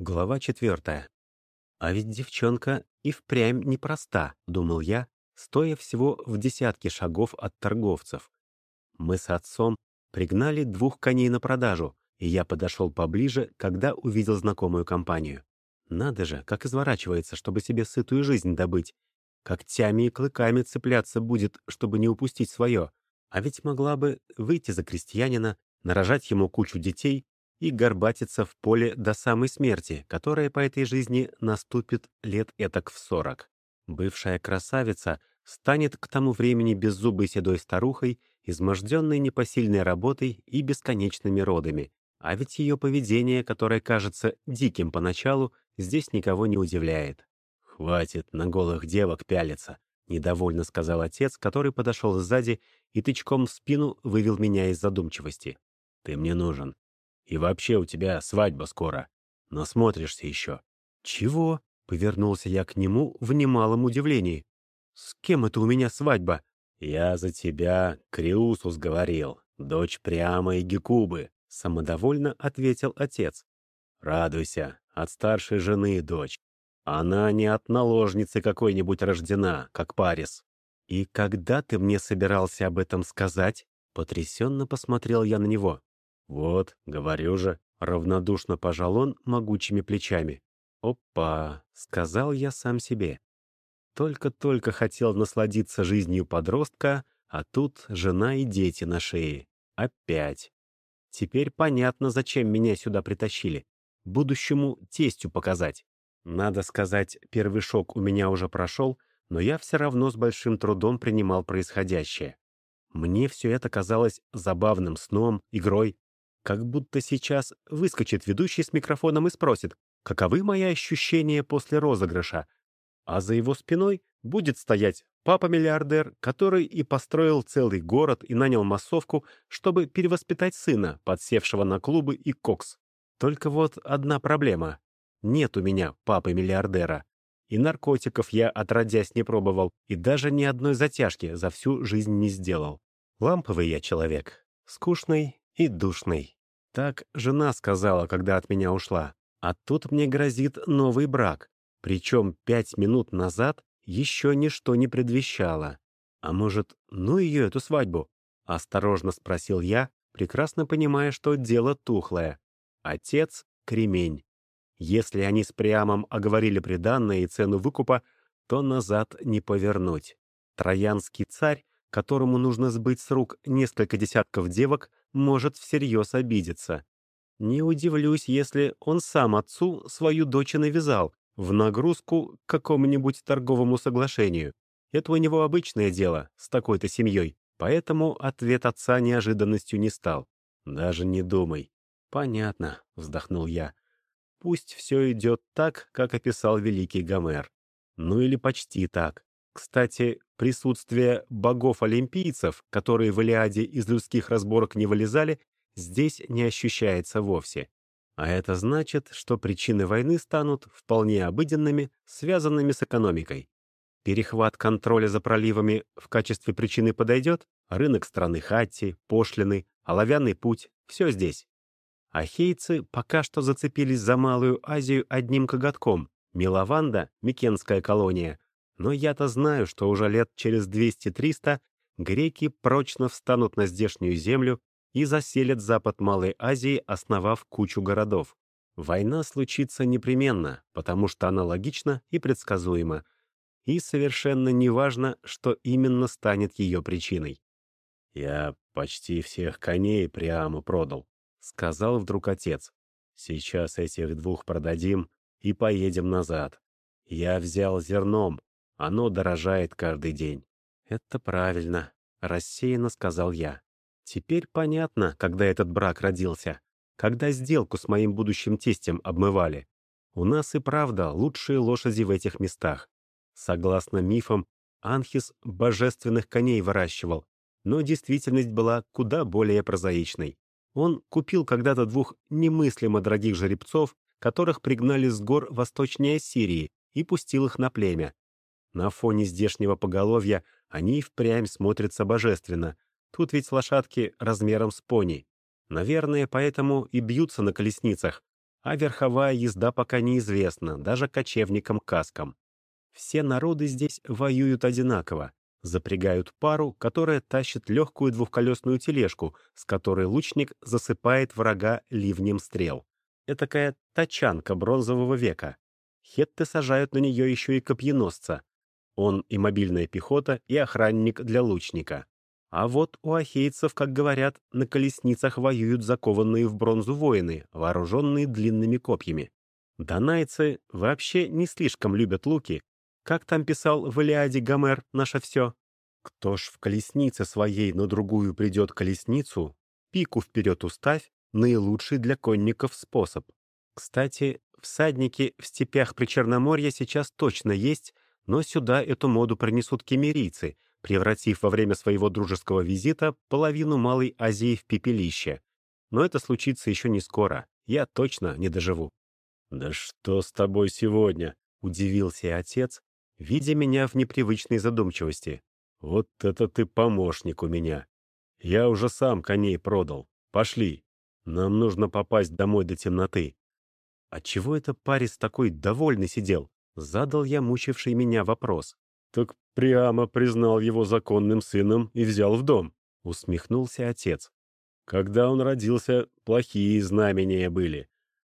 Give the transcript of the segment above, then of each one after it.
Глава четвертая. А ведь девчонка и впрямь непроста, думал я, стоя всего в десятке шагов от торговцев. Мы с отцом пригнали двух коней на продажу, и я подошел поближе, когда увидел знакомую компанию. Надо же, как изворачивается, чтобы себе сытую жизнь добыть. Когтями и клыками цепляться будет, чтобы не упустить свое. А ведь могла бы выйти за крестьянина, нарожать ему кучу детей и горбатиться в поле до самой смерти, которая по этой жизни наступит лет этак в сорок. Бывшая красавица станет к тому времени беззубой седой старухой, изможденной непосильной работой и бесконечными родами. А ведь ее поведение, которое кажется диким поначалу, здесь никого не удивляет. «Хватит на голых девок пялиться», — недовольно сказал отец, который подошел сзади и тычком в спину вывел меня из задумчивости. «Ты мне нужен. И вообще у тебя свадьба скоро. Насмотришься еще». «Чего?» — повернулся я к нему в немалом удивлении. «С кем это у меня свадьба?» «Я за тебя Криусус говорил, дочь прямо и Гекубы», — самодовольно ответил отец. «Радуйся, от старшей жены дочь. Она не от наложницы какой-нибудь рождена, как Парис». «И когда ты мне собирался об этом сказать?» Потрясенно посмотрел я на него. «Вот, говорю же», — равнодушно пожал он могучими плечами. «Опа!» — сказал я сам себе. Только-только хотел насладиться жизнью подростка, а тут жена и дети на шее. Опять. Теперь понятно, зачем меня сюда притащили. Будущему тестю показать. Надо сказать, первый шок у меня уже прошел, но я все равно с большим трудом принимал происходящее. Мне все это казалось забавным сном, игрой, как будто сейчас выскочит ведущий с микрофоном и спросит, каковы мои ощущения после розыгрыша. А за его спиной будет стоять папа-миллиардер, который и построил целый город и нанял массовку, чтобы перевоспитать сына, подсевшего на клубы и кокс. Только вот одна проблема. Нет у меня папы-миллиардера. И наркотиков я отродясь не пробовал, и даже ни одной затяжки за всю жизнь не сделал. Ламповый я человек, скучный и душный. Так жена сказала, когда от меня ушла. А тут мне грозит новый брак. Причем пять минут назад еще ничто не предвещало. А может, ну ее, эту свадьбу? Осторожно спросил я, прекрасно понимая, что дело тухлое. Отец — кремень. Если они с Приамом оговорили приданное и цену выкупа, то назад не повернуть. Троянский царь, которому нужно сбыть с рук несколько десятков девок, может всерьез обидеться. Не удивлюсь, если он сам отцу свою дочь навязал в нагрузку к какому-нибудь торговому соглашению. Это у него обычное дело с такой-то семьей, поэтому ответ отца неожиданностью не стал. «Даже не думай». «Понятно», — вздохнул я. «Пусть все идет так, как описал великий Гомер. Ну или почти так. Кстати, присутствие богов-олимпийцев, которые в Илиаде из людских разборок не вылезали, здесь не ощущается вовсе. А это значит, что причины войны станут вполне обыденными, связанными с экономикой. Перехват контроля за проливами в качестве причины подойдет, рынок страны Хатти, пошлины, оловянный путь — все здесь. Ахейцы пока что зацепились за Малую Азию одним коготком. Милованда, Микенская колония, но я-то знаю, что уже лет через 200-300 греки прочно встанут на здешнюю землю и заселят запад Малой Азии, основав кучу городов. Война случится непременно, потому что она логична и предсказуема, и совершенно неважно, что именно станет ее причиной. «Я почти всех коней прямо продал», — сказал вдруг отец. «Сейчас этих двух продадим и поедем назад. Я взял зерном, оно дорожает каждый день. Это правильно, рассеянно сказал я. Теперь понятно, когда этот брак родился. Когда сделку с моим будущим тестем обмывали. У нас и правда лучшие лошади в этих местах. Согласно мифам, Анхис божественных коней выращивал, но действительность была куда более прозаичной. Он купил когда-то двух немыслимо дорогих жеребцов, которых пригнали с гор восточнее Сирии, и пустил их на племя. На фоне здешнего поголовья они впрямь смотрятся божественно. Тут ведь лошадки размером с пони. Наверное, поэтому и бьются на колесницах. а верховая езда пока неизвестна, даже кочевникам-каскам. Все народы здесь воюют одинаково, запрягают пару, которая тащит легкую двухколесную тележку, с которой лучник засыпает врага ливнем стрел. Этакая тачанка бронзового века. Хетты сажают на нее еще и копьеносца. Он и мобильная пехота, и охранник для лучника. А вот у ахейцев, как говорят, на колесницах воюют закованные в бронзу воины, вооруженные длинными копьями. Донайцы вообще не слишком любят луки, как там писал в Илиаде Гомер «Наше все»? «Кто ж в колеснице своей на другую придет колесницу, пику вперед уставь, наилучший для конников способ». Кстати, всадники в степях при Черноморье сейчас точно есть, но сюда эту моду принесут кемерийцы, превратив во время своего дружеского визита половину Малой Азии в пепелище. Но это случится еще не скоро, я точно не доживу. «Да что с тобой сегодня?» — удивился отец, видя меня в непривычной задумчивости. «Вот это ты помощник у меня. Я уже сам коней продал. Пошли. Нам нужно попасть домой до темноты». «Отчего это Парис такой довольный сидел?» Задал я мучивший меня вопрос. «Так прямо признал его законным сыном и взял в дом», — усмехнулся отец. «Когда он родился, плохие знамения были.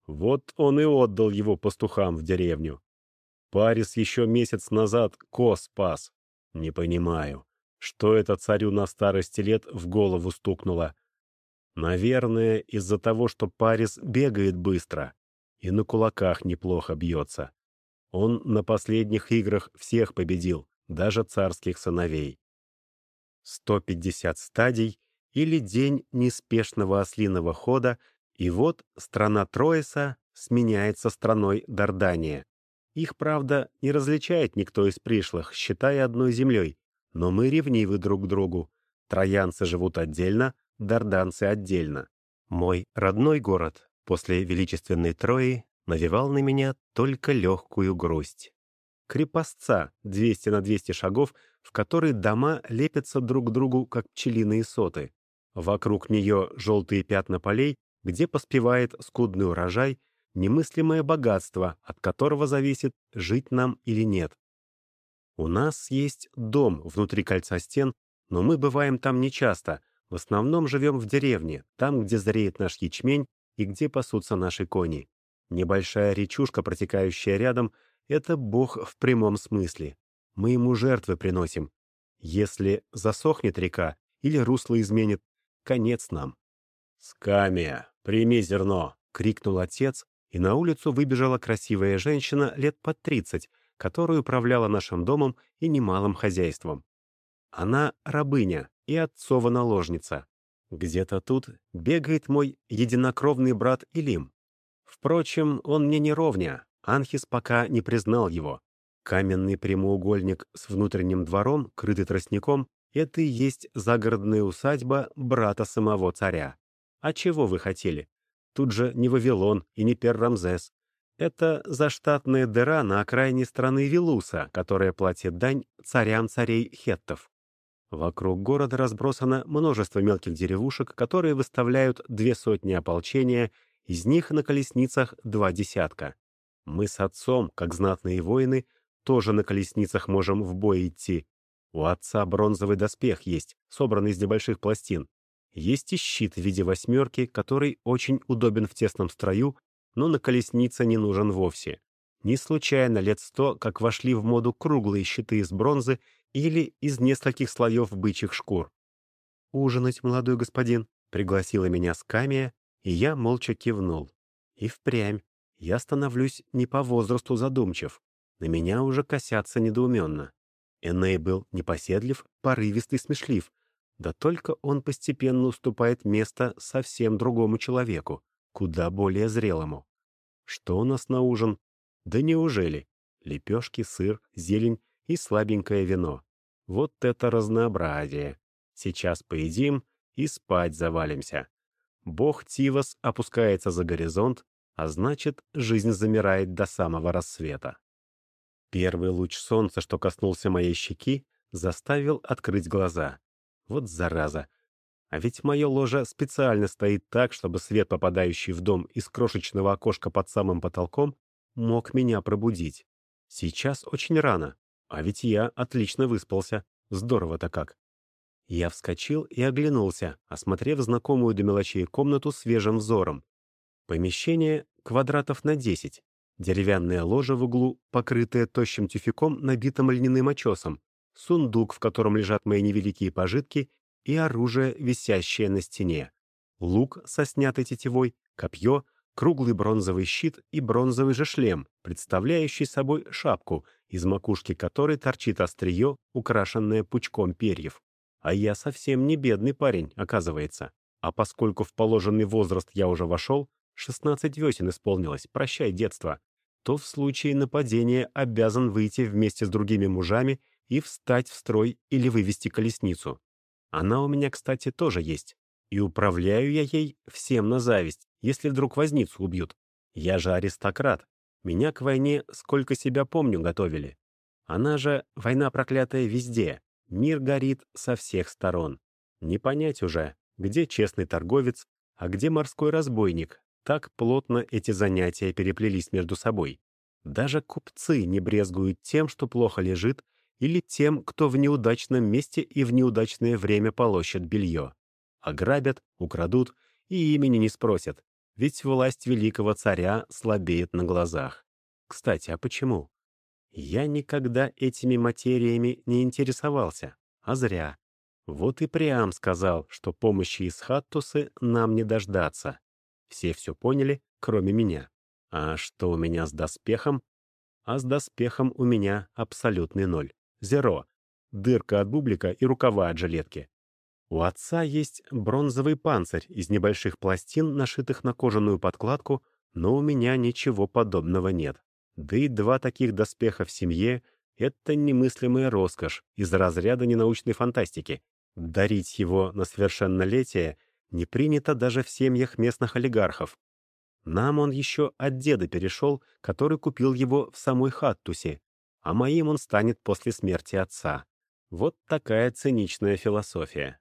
Вот он и отдал его пастухам в деревню. Парис еще месяц назад коз спас. Не понимаю, что это царю на старости лет в голову стукнуло. Наверное, из-за того, что Парис бегает быстро и на кулаках неплохо бьется. Он на последних играх всех победил, даже царских сыновей. 150 стадий или день неспешного ослиного хода, и вот страна Троиса сменяется страной Дардания. Их, правда, не различает никто из пришлых, считая одной землей. Но мы ревнивы друг к другу. Троянцы живут отдельно, дарданцы отдельно. Мой родной город после величественной Трои навевал на меня только легкую грусть. Крепостца 200 на 200 шагов, в которой дома лепятся друг к другу, как пчелиные соты. Вокруг нее желтые пятна полей, где поспевает скудный урожай, немыслимое богатство, от которого зависит, жить нам или нет. У нас есть дом внутри кольца стен, но мы бываем там нечасто, в основном живем в деревне, там, где зреет наш ячмень и где пасутся наши кони. Небольшая речушка, протекающая рядом, — это Бог в прямом смысле. Мы ему жертвы приносим. Если засохнет река или русло изменит, конец нам. «Скамия, прими зерно!» — крикнул отец, и на улицу выбежала красивая женщина лет под тридцать, которая управляла нашим домом и немалым хозяйством. Она рабыня и отцова наложница. Где-то тут бегает мой единокровный брат Илим. Впрочем, он мне не ровня, Анхис пока не признал его. Каменный прямоугольник с внутренним двором, крытый тростником, это и есть загородная усадьба брата самого царя. А чего вы хотели? Тут же не Вавилон и не Пер-Рамзес. Это заштатная дыра на окраине страны Вилуса, которая платит дань царям царей хеттов. Вокруг города разбросано множество мелких деревушек, которые выставляют две сотни ополчения, из них на колесницах два десятка. Мы с отцом, как знатные воины, тоже на колесницах можем в бой идти. У отца бронзовый доспех есть, собранный из небольших пластин. Есть и щит в виде восьмерки, который очень удобен в тесном строю, но на колеснице не нужен вовсе. Не случайно лет сто, как вошли в моду круглые щиты из бронзы или из нескольких слоев бычьих шкур. «Ужинать, молодой господин», — пригласила меня Скамия, и я молча кивнул. И впрямь, я становлюсь не по возрасту задумчив. На меня уже косятся недоуменно. Эней был непоседлив, порывистый, смешлив, да только он постепенно уступает место совсем другому человеку, куда более зрелому. Что у нас на ужин? Да неужели? Лепешки, сыр, зелень и слабенькое вино. Вот это разнообразие. Сейчас поедим и спать завалимся. Бог Тивас опускается за горизонт, а значит, жизнь замирает до самого рассвета. Первый луч солнца, что коснулся моей щеки, заставил открыть глаза. Вот зараза. А ведь мое ложе специально стоит так, чтобы свет, попадающий в дом из крошечного окошка под самым потолком, мог меня пробудить. Сейчас очень рано, а ведь я отлично выспался. Здорово-то как. Я вскочил и оглянулся, осмотрев знакомую до мелочей комнату свежим взором. Помещение квадратов на 10. Деревянное ложе в углу, покрытое тощим тюфяком, набитым льняным очесом. Сундук, в котором лежат мои невеликие пожитки, и оружие, висящее на стене. Лук со снятой тетивой, копье, круглый бронзовый щит и бронзовый же шлем, представляющий собой шапку, из макушки которой торчит острие, украшенное пучком перьев. А я совсем не бедный парень, оказывается. А поскольку в положенный возраст я уже вошел, 16 весен исполнилось, прощай детство, то в случае нападения обязан выйти вместе с другими мужами и встать в строй или вывести колесницу. Она у меня, кстати, тоже есть. И управляю я ей всем на зависть, если вдруг возницу убьют. Я же аристократ. Меня к войне, сколько себя помню, готовили. Она же война проклятая везде. Мир горит со всех сторон. Не понять уже, где честный торговец, а где морской разбойник. Так плотно эти занятия переплелись между собой. Даже купцы не брезгуют тем, что плохо лежит, или тем, кто в неудачном месте и в неудачное время полощет белье. Ограбят, украдут и имени не спросят, ведь власть великого царя слабеет на глазах. Кстати, а почему? Я никогда этими материями не интересовался, а зря. Вот и Приам сказал, что помощи из Хаттусы нам не дождаться. Все все поняли, кроме меня. А что у меня с доспехом? А с доспехом у меня абсолютный ноль. Зеро. Дырка от бублика и рукава от жилетки. У отца есть бронзовый панцирь из небольших пластин, нашитых на кожаную подкладку, но у меня ничего подобного нет. Да и два таких доспеха в семье — это немыслимая роскошь из разряда ненаучной фантастики. Дарить его на совершеннолетие не принято даже в семьях местных олигархов. Нам он еще от деда перешел, который купил его в самой Хаттусе, а моим он станет после смерти отца. Вот такая циничная философия.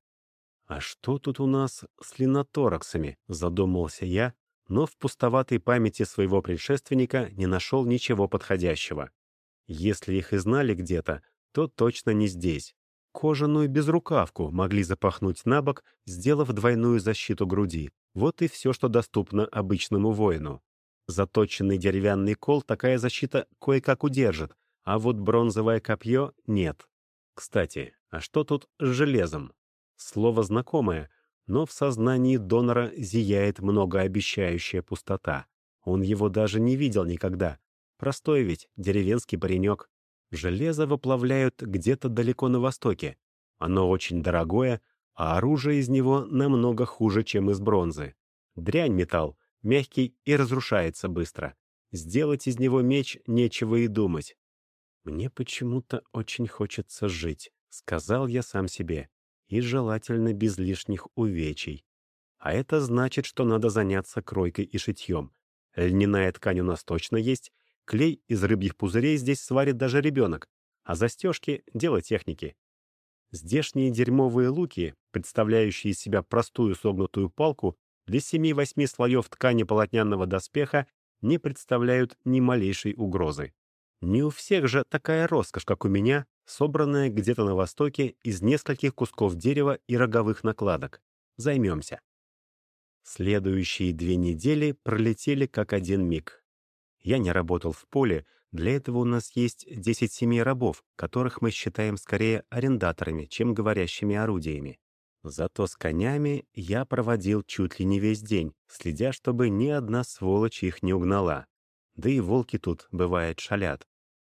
«А что тут у нас с линотораксами?» — задумался я, но в пустоватой памяти своего предшественника не нашел ничего подходящего. Если их и знали где-то, то точно не здесь. Кожаную безрукавку могли запахнуть на бок, сделав двойную защиту груди. Вот и все, что доступно обычному воину. Заточенный деревянный кол такая защита кое-как удержит, а вот бронзовое копье — нет. Кстати, а что тут с железом? Слово знакомое, но в сознании донора зияет многообещающая пустота. Он его даже не видел никогда. Простой ведь, деревенский паренек. Железо выплавляют где-то далеко на востоке. Оно очень дорогое, а оружие из него намного хуже, чем из бронзы. Дрянь металл, мягкий и разрушается быстро. Сделать из него меч нечего и думать. «Мне почему-то очень хочется жить», — сказал я сам себе и желательно без лишних увечий. А это значит, что надо заняться кройкой и шитьем. Льняная ткань у нас точно есть, клей из рыбьих пузырей здесь сварит даже ребенок, а застежки — дело техники. Здешние дерьмовые луки, представляющие из себя простую согнутую палку, для семи-восьми слоев ткани полотняного доспеха не представляют ни малейшей угрозы. Не у всех же такая роскошь, как у меня, собранная где-то на востоке из нескольких кусков дерева и роговых накладок. Займемся. Следующие две недели пролетели как один миг. Я не работал в поле, для этого у нас есть 10 семей рабов, которых мы считаем скорее арендаторами, чем говорящими орудиями. Зато с конями я проводил чуть ли не весь день, следя, чтобы ни одна сволочь их не угнала. Да и волки тут, бывает, шалят.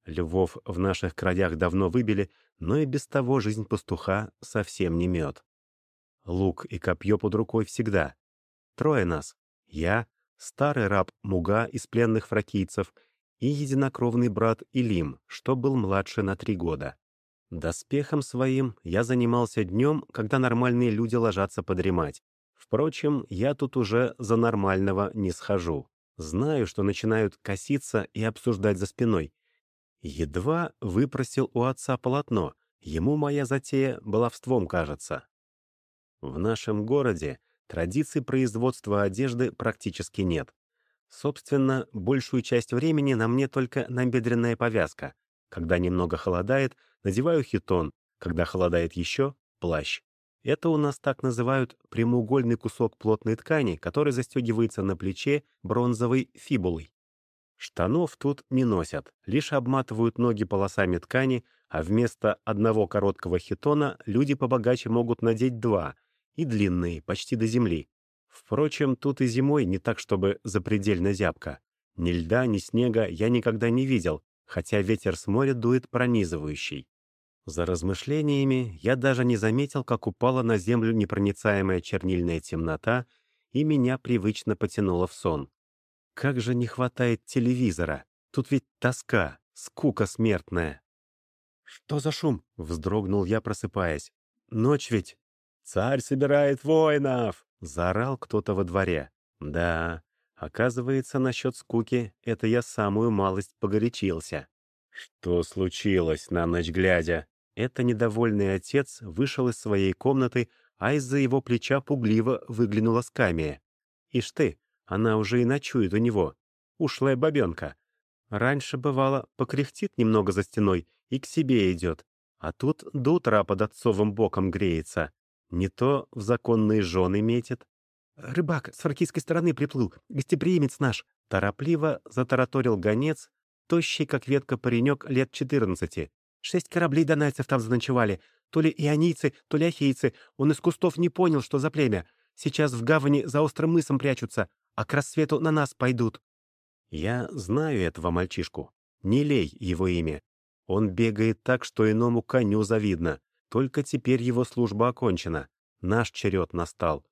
Львов в наших краях давно выбили, но и без того жизнь пастуха совсем не мед. Лук и копье под рукой всегда. Трое нас. Я, старый раб Муга из пленных фракийцев и единокровный брат Илим, что был младше на три года. Доспехом своим я занимался днем, когда нормальные люди ложатся подремать. Впрочем, я тут уже за нормального не схожу. Знаю, что начинают коситься и обсуждать за спиной. Едва выпросил у отца полотно. Ему моя затея баловством кажется. В нашем городе традиций производства одежды практически нет. Собственно, большую часть времени на мне только набедренная повязка. Когда немного холодает, надеваю хитон, когда холодает еще — плащ. Это у нас так называют прямоугольный кусок плотной ткани, который застегивается на плече бронзовой фибулой. Штанов тут не носят, лишь обматывают ноги полосами ткани, а вместо одного короткого хитона люди побогаче могут надеть два, и длинные, почти до земли. Впрочем, тут и зимой не так, чтобы запредельно зябко. Ни льда, ни снега я никогда не видел, хотя ветер с моря дует пронизывающий. За размышлениями я даже не заметил, как упала на землю непроницаемая чернильная темнота, и меня привычно потянуло в сон. Как же не хватает телевизора. Тут ведь тоска, скука смертная. «Что за шум?» — вздрогнул я, просыпаясь. «Ночь ведь!» «Царь собирает воинов!» — заорал кто-то во дворе. «Да, оказывается, насчет скуки это я самую малость погорячился». «Что случилось на ночь глядя?» Это недовольный отец вышел из своей комнаты, а из-за его плеча пугливо выглянула скамия. «Ишь ты, она уже и ночует у него. Ушлая бабенка. Раньше, бывало, покряхтит немного за стеной и к себе идет. А тут до утра под отцовым боком греется. Не то в законные жены метит. «Рыбак с фракийской стороны приплыл, гостеприимец наш!» Торопливо затараторил гонец, тощий, как ветка паренек лет четырнадцати. «Шесть кораблей донайцев там заночевали. То ли ионийцы, то ли ахейцы. Он из кустов не понял, что за племя. Сейчас в гавани за острым мысом прячутся а к рассвету на нас пойдут». «Я знаю этого мальчишку. Не лей его имя. Он бегает так, что иному коню завидно. Только теперь его служба окончена. Наш черед настал.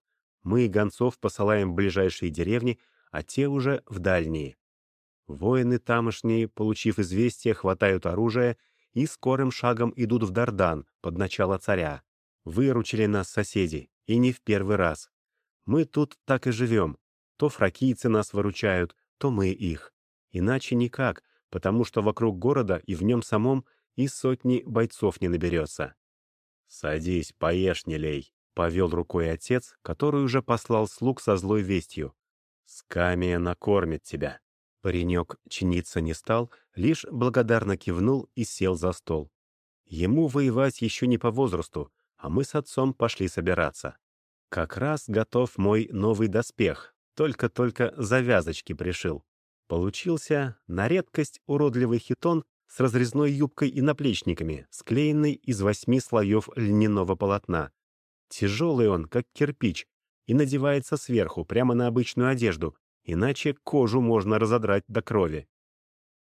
Мы гонцов посылаем в ближайшие деревни, а те уже в дальние. Воины тамошние, получив известие, хватают оружие и скорым шагом идут в Дардан под начало царя. Выручили нас соседи, и не в первый раз. Мы тут так и живем, то фракийцы нас выручают, то мы их. Иначе никак, потому что вокруг города и в нем самом и сотни бойцов не наберется. «Садись, поешь, не лей», — повел рукой отец, который уже послал слуг со злой вестью. «Скамия накормит тебя». Паренек чиниться не стал, лишь благодарно кивнул и сел за стол. Ему воевать еще не по возрасту, а мы с отцом пошли собираться. Как раз готов мой новый доспех, только-только завязочки пришил. Получился на редкость уродливый хитон с разрезной юбкой и наплечниками, склеенный из восьми слоев льняного полотна. Тяжелый он, как кирпич, и надевается сверху, прямо на обычную одежду, иначе кожу можно разодрать до крови.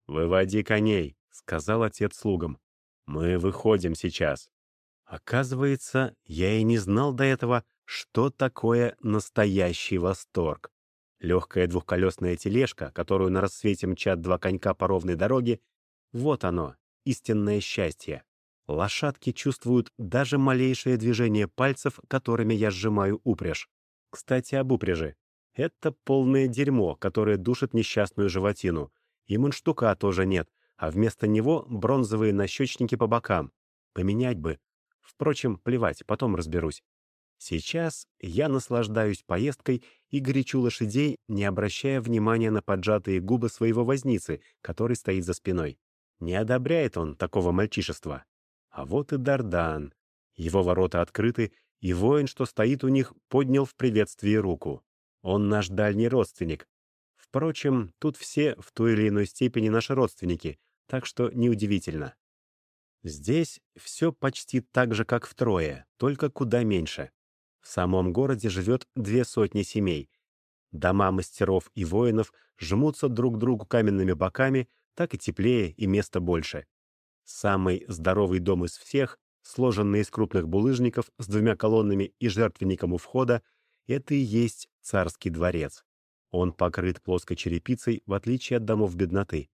«Выводи коней», — сказал отец слугам. «Мы выходим сейчас». Оказывается, я и не знал до этого, что такое настоящий восторг. Легкая двухколесная тележка, которую на рассвете мчат два конька по ровной дороге, вот оно, истинное счастье. Лошадки чувствуют даже малейшее движение пальцев, которыми я сжимаю упряжь. Кстати, об упряжи. Это полное дерьмо, которое душит несчастную животину. И мундштука тоже нет, а вместо него бронзовые нащечники по бокам. Поменять бы. Впрочем, плевать, потом разберусь. Сейчас я наслаждаюсь поездкой и горячу лошадей, не обращая внимания на поджатые губы своего возницы, который стоит за спиной. Не одобряет он такого мальчишества. А вот и Дардан. Его ворота открыты, и воин, что стоит у них, поднял в приветствии руку. Он наш дальний родственник. Впрочем, тут все в той или иной степени наши родственники, так что неудивительно. Здесь все почти так же, как в Трое, только куда меньше. В самом городе живет две сотни семей. Дома мастеров и воинов жмутся друг к другу каменными боками, так и теплее и места больше. Самый здоровый дом из всех, сложенный из крупных булыжников с двумя колоннами и жертвенником у входа, это и есть царский дворец. Он покрыт плоской черепицей, в отличие от домов бедноты.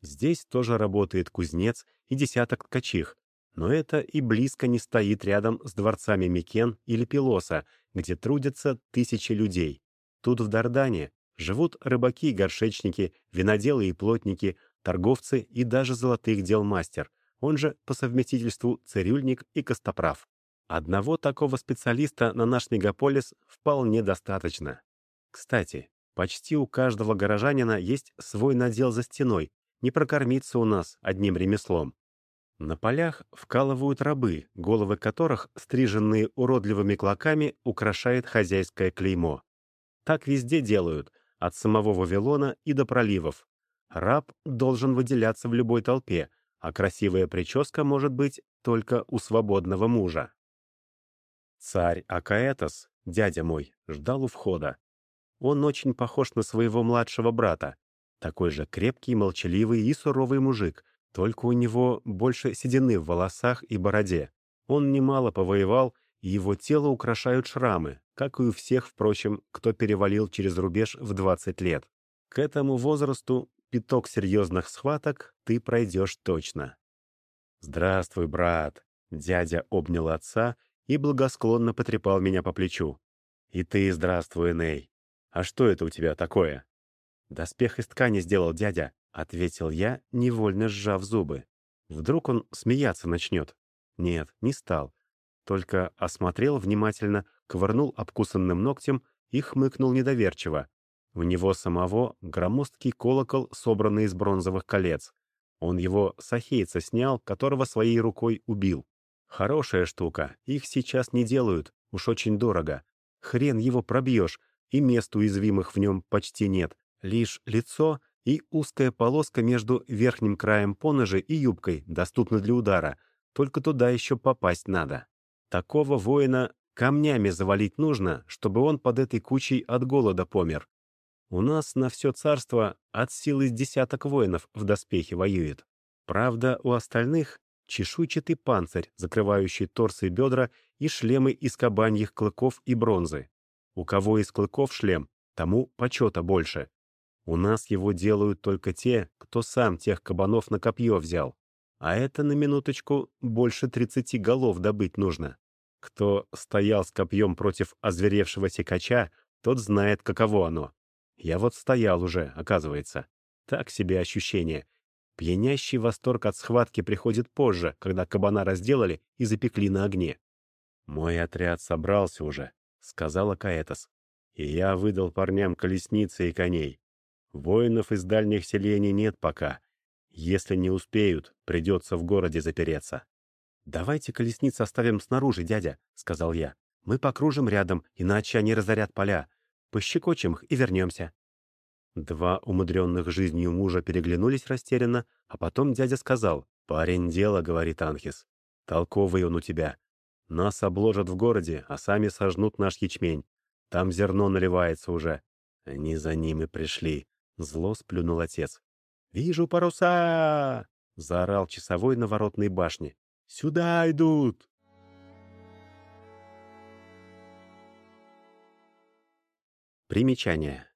Здесь тоже работает кузнец и десяток ткачих, но это и близко не стоит рядом с дворцами Микен или Пилоса, где трудятся тысячи людей. Тут, в Дардане, живут рыбаки и горшечники, виноделы и плотники, торговцы и даже золотых дел мастер, он же по совместительству цирюльник и костоправ. Одного такого специалиста на наш мегаполис вполне достаточно. Кстати, почти у каждого горожанина есть свой надел за стеной, не прокормиться у нас одним ремеслом. На полях вкалывают рабы, головы которых, стриженные уродливыми клоками, украшает хозяйское клеймо. Так везде делают, от самого Вавилона и до проливов. Раб должен выделяться в любой толпе, а красивая прическа может быть только у свободного мужа. Царь Акаэтос, дядя мой, ждал у входа. Он очень похож на своего младшего брата, такой же крепкий, молчаливый и суровый мужик, только у него больше седины в волосах и бороде. Он немало повоевал, и его тело украшают шрамы, как и у всех, впрочем, кто перевалил через рубеж в 20 лет. К этому возрасту пяток серьезных схваток ты пройдешь точно. «Здравствуй, брат!» Дядя обнял отца и благосклонно потрепал меня по плечу. «И ты здравствуй, Ней. А что это у тебя такое?» «Доспех из ткани сделал дядя», — ответил я, невольно сжав зубы. Вдруг он смеяться начнет. Нет, не стал. Только осмотрел внимательно, ковырнул обкусанным ногтем и хмыкнул недоверчиво. У него самого громоздкий колокол, собранный из бронзовых колец. Он его с ахейца снял, которого своей рукой убил. Хорошая штука, их сейчас не делают, уж очень дорого. Хрен его пробьешь, и мест уязвимых в нем почти нет. Лишь лицо и узкая полоска между верхним краем поножа и юбкой доступны для удара, только туда еще попасть надо. Такого воина камнями завалить нужно, чтобы он под этой кучей от голода помер. У нас на все царство от силы десяток воинов в доспехе воюет. Правда, у остальных чешуйчатый панцирь, закрывающий торсы и бедра, и шлемы из кабаньих клыков и бронзы. У кого из клыков шлем, тому почета больше. У нас его делают только те, кто сам тех кабанов на копье взял. А это, на минуточку, больше тридцати голов добыть нужно. Кто стоял с копьем против озверевшего секача, тот знает, каково оно. Я вот стоял уже, оказывается. Так себе ощущение. Пьянящий восторг от схватки приходит позже, когда кабана разделали и запекли на огне. «Мой отряд собрался уже», — сказала Каэтос. «И я выдал парням колесницы и коней. Воинов из дальних селений нет пока. Если не успеют, придется в городе запереться. «Давайте колесницы оставим снаружи, дядя», — сказал я. «Мы покружим рядом, иначе они разорят поля. Пощекочем их и вернемся». Два умудренных жизнью мужа переглянулись растерянно, а потом дядя сказал, «Парень, дело, — говорит Анхис. Толковый он у тебя. Нас обложат в городе, а сами сожнут наш ячмень. Там зерно наливается уже. Они за ним и пришли. Зло сплюнул отец. «Вижу паруса!» — заорал часовой на воротной башне. «Сюда идут!» Примечание.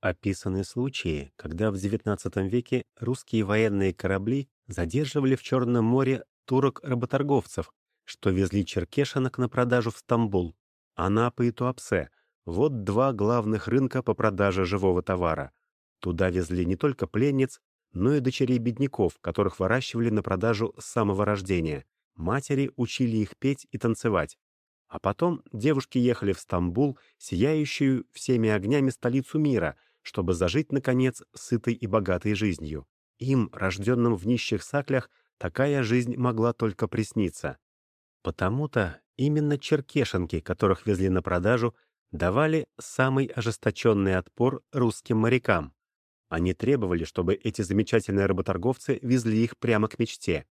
Описаны случаи, когда в XIX веке русские военные корабли задерживали в Черном море турок-работорговцев, что везли черкешенок на продажу в Стамбул, Анапы и Туапсе. Вот два главных рынка по продаже живого товара. Туда везли не только пленниц, но и дочерей бедняков, которых выращивали на продажу с самого рождения. Матери учили их петь и танцевать. А потом девушки ехали в Стамбул, сияющую всеми огнями столицу мира, чтобы зажить, наконец, сытой и богатой жизнью. Им, рожденным в нищих саклях, такая жизнь могла только присниться. Потому-то именно черкешенки, которых везли на продажу, давали самый ожесточенный отпор русским морякам. Они требовали, чтобы эти замечательные работорговцы везли их прямо к мечте.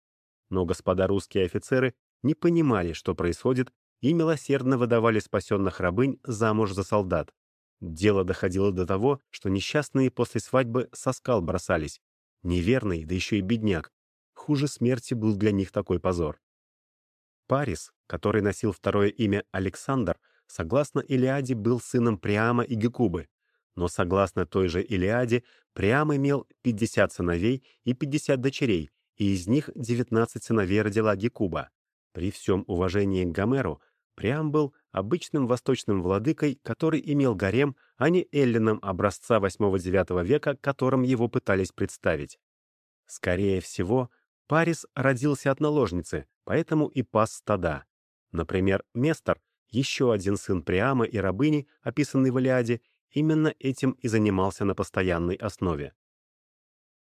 Но господа русские офицеры не понимали, что происходит, и милосердно выдавали спасенных рабынь замуж за солдат. Дело доходило до того, что несчастные после свадьбы со скал бросались. Неверный, да еще и бедняк. Хуже смерти был для них такой позор. Парис, который носил второе имя Александр, согласно Илиаде, был сыном Приама и Гекубы, но, согласно той же Илиаде, Приам имел 50 сыновей и 50 дочерей, и из них 19 сыновей родила Гекуба. При всем уважении к Гомеру, Приам был обычным восточным владыкой, который имел гарем, а не эллином образца 8-9 века, которым его пытались представить. Скорее всего, Парис родился от наложницы, поэтому и пас стада. Например, Местор, еще один сын Приама и рабыни, описанный в Илиаде, именно этим и занимался на постоянной основе.